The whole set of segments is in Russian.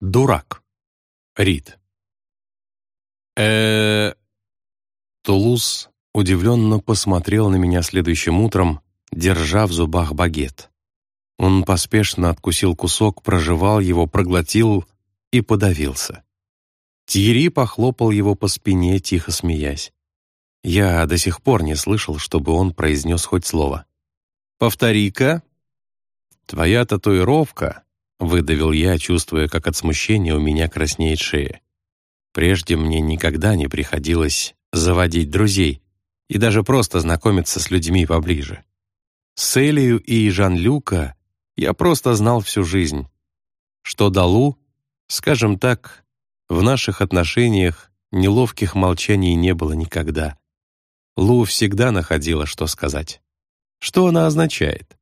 Дурак. Рид. э Тулус удивленно посмотрел на меня следующим утром, держа в зубах багет. Он поспешно откусил кусок, прожевал его, проглотил и подавился. Тьерри похлопал его по спине, тихо смеясь. Я до сих пор не слышал, чтобы он произнес хоть слово. «Повтори-ка». «Твоя татуировка», — выдавил я, чувствуя, как от смущения у меня краснеет шея. Прежде мне никогда не приходилось заводить друзей и даже просто знакомиться с людьми поближе. С Элию и Жан-Люка я просто знал всю жизнь. Что до Лу, скажем так, в наших отношениях неловких молчаний не было никогда. Лу всегда находила, что сказать. Что она означает?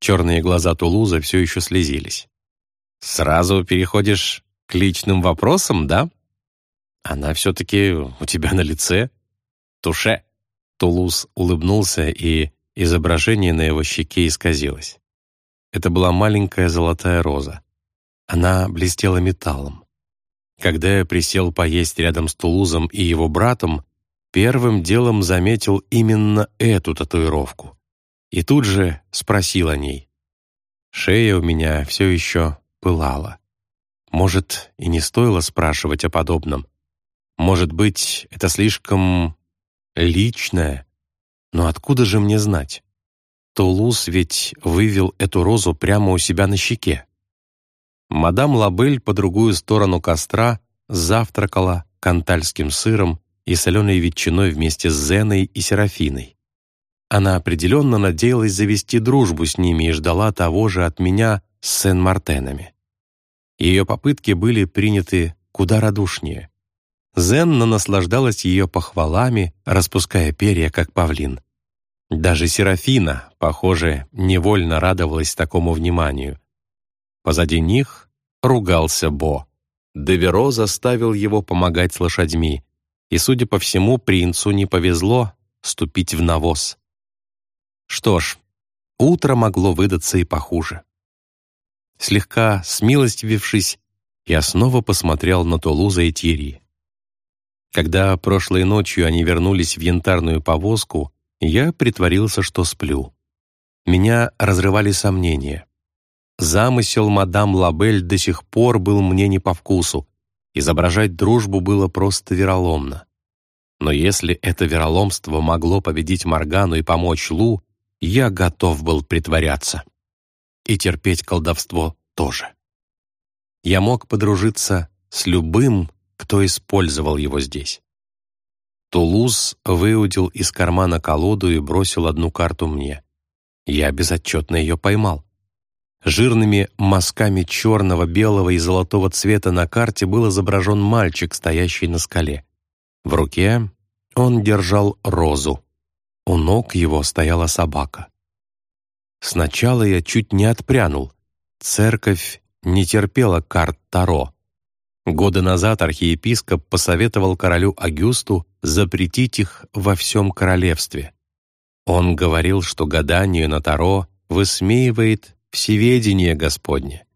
Черные глаза Тулуза все еще слезились. «Сразу переходишь к личным вопросам, да? Она все-таки у тебя на лице. Туше!» Тулуз улыбнулся, и изображение на его щеке исказилось. Это была маленькая золотая роза. Она блестела металлом. Когда я присел поесть рядом с Тулузом и его братом, первым делом заметил именно эту татуировку. И тут же спросил о ней. Шея у меня все еще пылала. Может, и не стоило спрашивать о подобном. Может быть, это слишком личное. Но откуда же мне знать? Тулус ведь вывел эту розу прямо у себя на щеке. Мадам Лабель по другую сторону костра завтракала кантальским сыром и соленой ветчиной вместе с Зеной и Серафиной. Она определенно надеялась завести дружбу с ними и ждала того же от меня с Сен-Мартенами. Ее попытки были приняты куда радушнее. Зенна наслаждалась ее похвалами, распуская перья, как павлин. Даже Серафина, похоже, невольно радовалась такому вниманию. Позади них ругался Бо. Деверо заставил его помогать с лошадьми, и, судя по всему, принцу не повезло ступить в навоз. Что ж, утро могло выдаться и похуже. Слегка смилостивившись, я снова посмотрел на Тулуза и Тири. Когда прошлой ночью они вернулись в янтарную повозку, я притворился, что сплю. Меня разрывали сомнения. Замысел мадам Лабель до сих пор был мне не по вкусу. Изображать дружбу было просто вероломно. Но если это вероломство могло победить Моргану и помочь Лу, я готов был притворяться. И терпеть колдовство тоже. Я мог подружиться с любым, кто использовал его здесь. Тулуз выудил из кармана колоду и бросил одну карту мне. Я безотчетно ее поймал. Жирными мазками черного, белого и золотого цвета на карте был изображен мальчик, стоящий на скале. В руке он держал розу. У ног его стояла собака. Сначала я чуть не отпрянул. Церковь не терпела карт Таро. Годы назад архиепископ посоветовал королю Агюсту запретить их во всем королевстве. Он говорил, что гадание на Таро высмеивает всеведение Господне.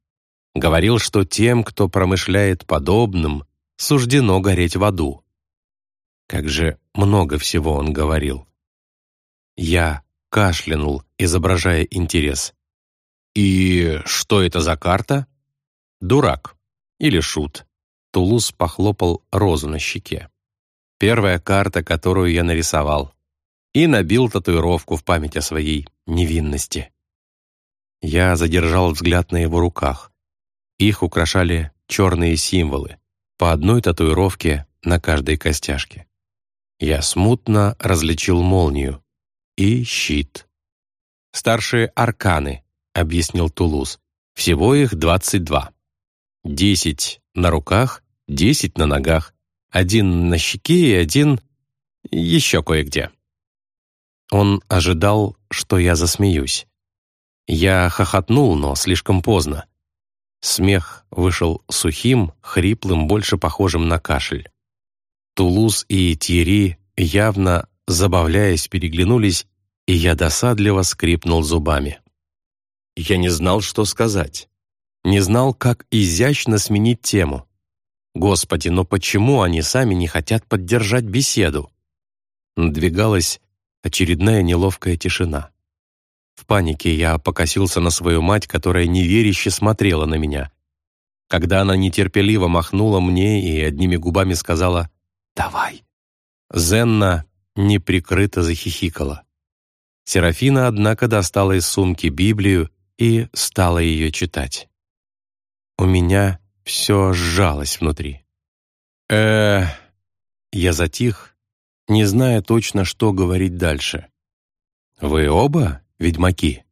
Говорил, что тем, кто промышляет подобным, суждено гореть в аду. Как же много всего он говорил. Я кашлянул, изображая интерес. «И что это за карта?» «Дурак» или «Шут». Тулус похлопал розу на щеке. Первая карта, которую я нарисовал. И набил татуировку в память о своей невинности. Я задержал взгляд на его руках. Их украшали черные символы, по одной татуировке на каждой костяшке. Я смутно различил молнию и щит. «Старшие арканы», — объяснил Тулус. «Всего их двадцать два. Десять на руках, десять на ногах, один на щеке и один еще кое-где». Он ожидал, что я засмеюсь. Я хохотнул, но слишком поздно. Смех вышел сухим, хриплым, больше похожим на кашель. Тулуз и Тьерри, явно забавляясь, переглянулись, и я досадливо скрипнул зубами. Я не знал, что сказать. Не знал, как изящно сменить тему. Господи, но почему они сами не хотят поддержать беседу? Надвигалась очередная неловкая тишина. В панике я покосился на свою мать, которая неверяще смотрела на меня. Когда она нетерпеливо махнула мне и одними губами сказала «Давай». Зенна неприкрыто захихикала. Серафина, однако, достала из сумки Библию и стала ее читать. У меня все сжалось внутри. э Я затих, не зная точно, что говорить дальше. «Вы оба ведьмаки?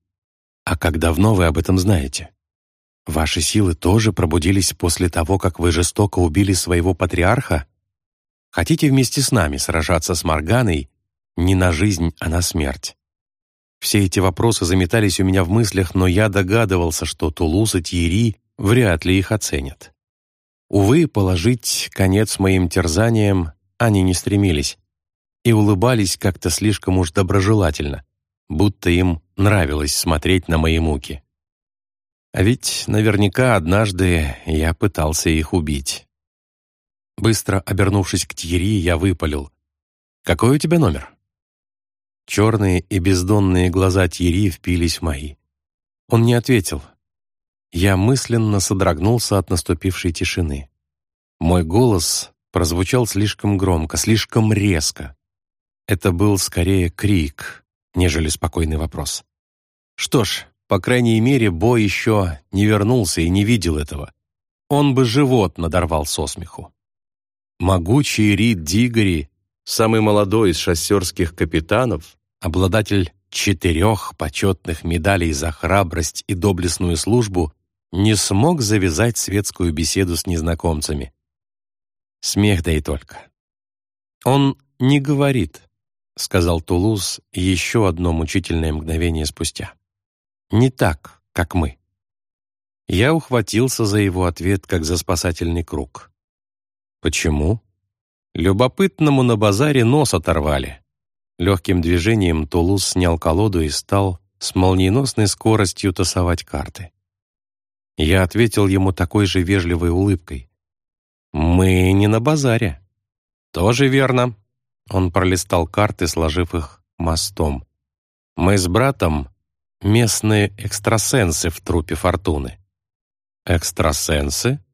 А как давно вы об этом знаете? Ваши силы тоже пробудились после того, как вы жестоко убили своего патриарха? Хотите вместе с нами сражаться с Морганой не на жизнь, а на смерть?» Все эти вопросы заметались у меня в мыслях, но я догадывался, что Тулус и Тьерри вряд ли их оценят. Увы, положить конец моим терзаниям они не стремились и улыбались как-то слишком уж доброжелательно, будто им нравилось смотреть на мои муки. А ведь наверняка однажды я пытался их убить. Быстро обернувшись к Тьерри, я выпалил. «Какой у тебя номер?» Черные и бездонные глаза Тьерри впились в мои. Он не ответил. Я мысленно содрогнулся от наступившей тишины. Мой голос прозвучал слишком громко, слишком резко. Это был скорее крик, нежели спокойный вопрос. Что ж, по крайней мере, Бо еще не вернулся и не видел этого. Он бы живот надорвал со смеху. Могучий Рид Дигори, самый молодой из шоссерских капитанов, обладатель четырех почетных медалей за храбрость и доблестную службу, не смог завязать светскую беседу с незнакомцами. Смех да и только. «Он не говорит», — сказал Тулуз еще одно мучительное мгновение спустя. «Не так, как мы». Я ухватился за его ответ, как за спасательный круг. «Почему?» «Любопытному на базаре нос оторвали». Легким движением Тулуз снял колоду и стал с молниеносной скоростью тасовать карты. Я ответил ему такой же вежливой улыбкой. «Мы не на базаре». «Тоже верно». Он пролистал карты, сложив их мостом. «Мы с братом местные экстрасенсы в трупе Фортуны». «Экстрасенсы?»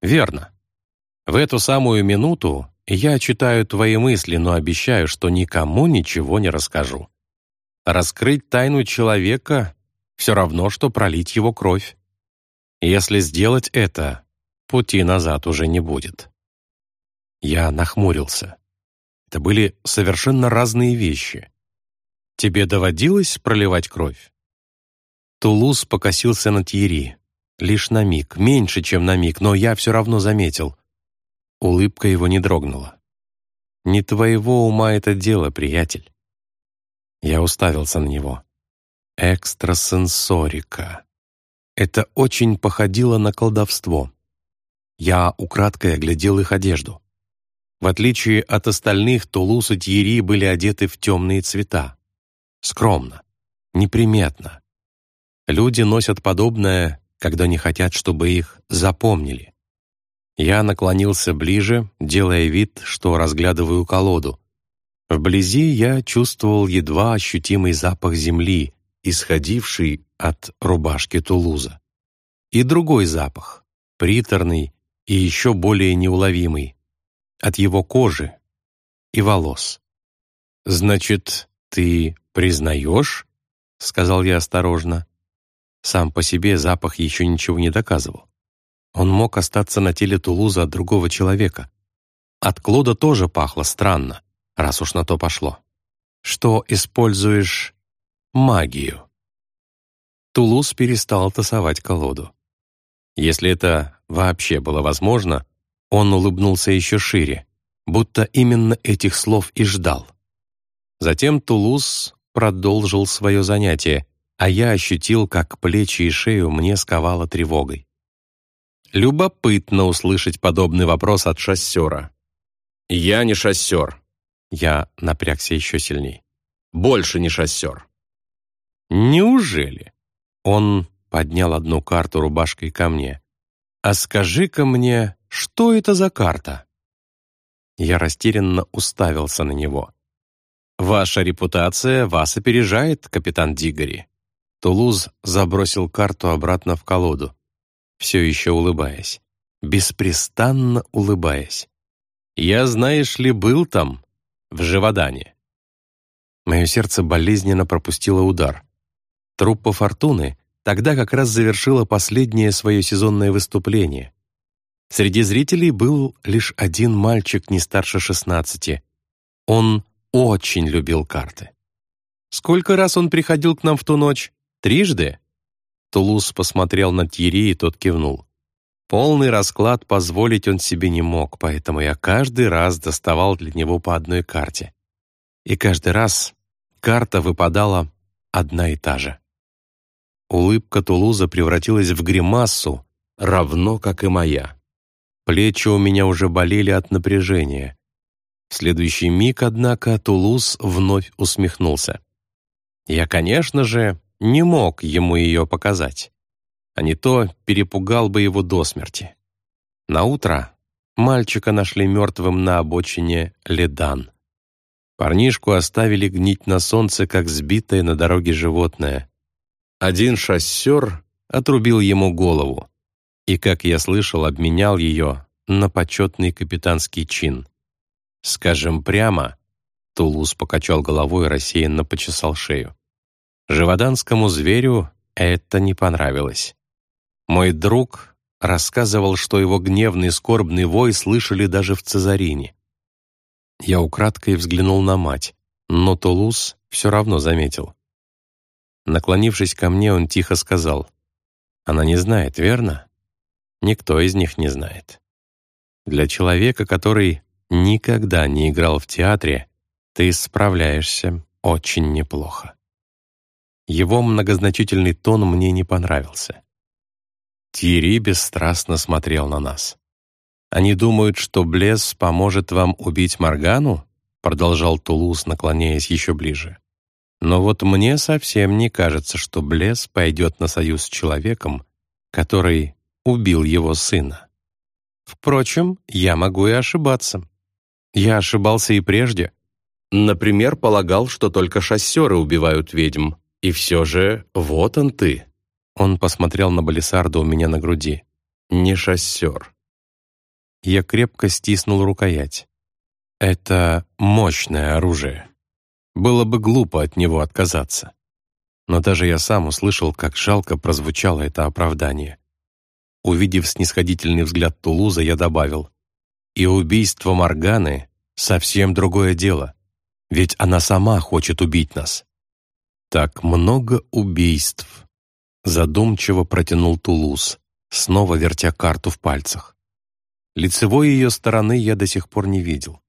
«Верно. В эту самую минуту я читаю твои мысли, но обещаю, что никому ничего не расскажу. Раскрыть тайну человека — все равно, что пролить его кровь. Если сделать это, пути назад уже не будет. Я нахмурился. Это были совершенно разные вещи. Тебе доводилось проливать кровь? Тулус покосился на Тьери. Лишь на миг, меньше, чем на миг, но я все равно заметил. Улыбка его не дрогнула. «Не твоего ума это дело, приятель». Я уставился на него. «Экстрасенсорика». Это очень походило на колдовство. Я украдкой оглядел их одежду. В отличие от остальных, Тулус и Тьери были одеты в темные цвета. Скромно, неприметно. Люди носят подобное, когда не хотят, чтобы их запомнили. Я наклонился ближе, делая вид, что разглядываю колоду. Вблизи я чувствовал едва ощутимый запах земли, исходивший от рубашки Тулуза. И другой запах, приторный и еще более неуловимый, от его кожи и волос. «Значит, ты признаешь?» — сказал я осторожно. Сам по себе запах еще ничего не доказывал. Он мог остаться на теле Тулуза от другого человека. От Клода тоже пахло странно, раз уж на то пошло. Что используешь магию. Тулуз перестал тасовать колоду. Если это вообще было возможно, он улыбнулся еще шире, будто именно этих слов и ждал. Затем Тулуз продолжил свое занятие, а я ощутил, как плечи и шею мне сковало тревогой. Любопытно услышать подобный вопрос от шоссера. «Я не шоссер». Я напрягся еще сильней. «Больше не шоссер». «Неужели?» Он поднял одну карту рубашкой ко мне. «А скажи-ка мне, что это за карта?» Я растерянно уставился на него. «Ваша репутация вас опережает, капитан Дигори». Тулуз забросил карту обратно в колоду, все еще улыбаясь, беспрестанно улыбаясь. «Я, знаешь ли, был там, в Живодане». Мое сердце болезненно пропустило удар. Труппа «Фортуны» тогда как раз завершила последнее свое сезонное выступление. Среди зрителей был лишь один мальчик не старше шестнадцати. Он очень любил карты. Сколько раз он приходил к нам в ту ночь? Трижды? Тулус посмотрел на Тьерри, и тот кивнул. Полный расклад позволить он себе не мог, поэтому я каждый раз доставал для него по одной карте. И каждый раз карта выпадала одна и та же. Улыбка Тулуза превратилась в гримасу, равно как и моя. Плечи у меня уже болели от напряжения. В следующий миг, однако, Тулуз вновь усмехнулся. Я, конечно же, не мог ему ее показать. А не то перепугал бы его до смерти. На утро мальчика нашли мертвым на обочине Ледан. Парнишку оставили гнить на солнце, как сбитое на дороге животное. Один шоссер отрубил ему голову и, как я слышал, обменял ее на почетный капитанский чин. Скажем прямо, Тулус покачал головой и рассеянно почесал шею. Живоданскому зверю это не понравилось. Мой друг рассказывал, что его гневный скорбный вой слышали даже в Цезарине. Я украдкой взглянул на мать, но Тулус все равно заметил. Наклонившись ко мне, он тихо сказал, «Она не знает, верно? Никто из них не знает. Для человека, который никогда не играл в театре, ты справляешься очень неплохо». Его многозначительный тон мне не понравился. Тири бесстрастно смотрел на нас. «Они думают, что Блесс поможет вам убить Моргану?» продолжал Тулус, наклоняясь еще ближе. Но вот мне совсем не кажется, что Блес пойдет на союз с человеком, который убил его сына. Впрочем, я могу и ошибаться. Я ошибался и прежде. Например, полагал, что только шоссеры убивают ведьм. И все же, вот он ты. Он посмотрел на Балисарда у меня на груди. Не шоссер. Я крепко стиснул рукоять. Это мощное оружие. Было бы глупо от него отказаться. Но даже я сам услышал, как жалко прозвучало это оправдание. Увидев снисходительный взгляд Тулуза, я добавил, «И убийство Морганы — совсем другое дело, ведь она сама хочет убить нас». «Так много убийств», — задумчиво протянул Тулуз, снова вертя карту в пальцах. Лицевой ее стороны я до сих пор не видел.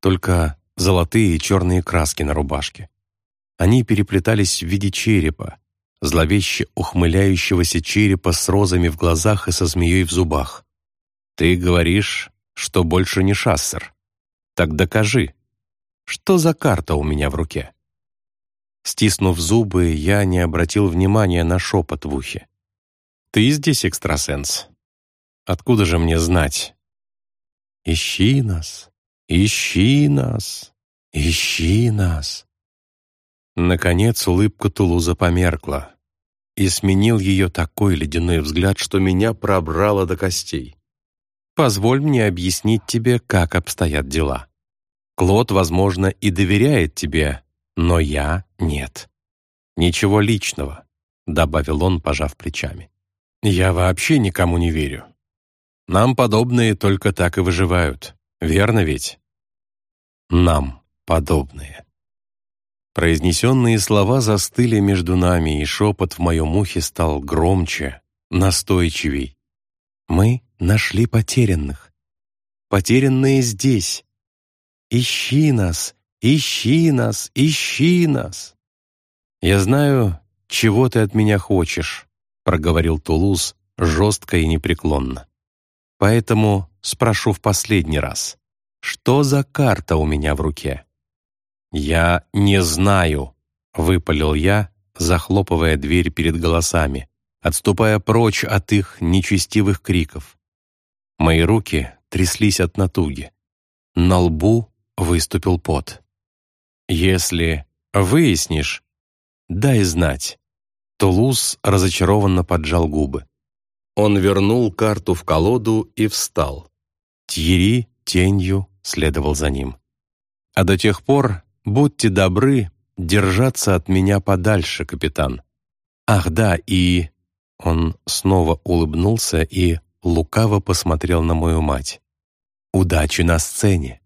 Только золотые и черные краски на рубашке. Они переплетались в виде черепа, зловеще ухмыляющегося черепа с розами в глазах и со змеей в зубах. «Ты говоришь, что больше не шассер. Так докажи, что за карта у меня в руке?» Стиснув зубы, я не обратил внимания на шепот в ухе. «Ты здесь экстрасенс? Откуда же мне знать?» «Ищи нас, «Ищи нас! Ищи нас!» Наконец улыбка Тулуза померкла, и сменил ее такой ледяной взгляд, что меня пробрало до костей. «Позволь мне объяснить тебе, как обстоят дела. Клод, возможно, и доверяет тебе, но я — нет. Ничего личного», — добавил он, пожав плечами. «Я вообще никому не верю. Нам подобные только так и выживают. Верно ведь? Нам подобные. Произнесенные слова застыли между нами, и шепот в моем ухе стал громче, настойчивей. Мы нашли потерянных. Потерянные здесь. Ищи нас, ищи нас, ищи нас. Я знаю, чего ты от меня хочешь, проговорил Тулуз жестко и непреклонно. Поэтому спрошу в последний раз. Что за карта у меня в руке? «Я не знаю», — выпалил я, захлопывая дверь перед голосами, отступая прочь от их нечестивых криков. Мои руки тряслись от натуги. На лбу выступил пот. «Если выяснишь, дай знать». Тулус разочарованно поджал губы. Он вернул карту в колоду и встал. Тьери тенью следовал за ним. «А до тех пор будьте добры держаться от меня подальше, капитан. Ах да, и...» Он снова улыбнулся и лукаво посмотрел на мою мать. «Удачи на сцене!»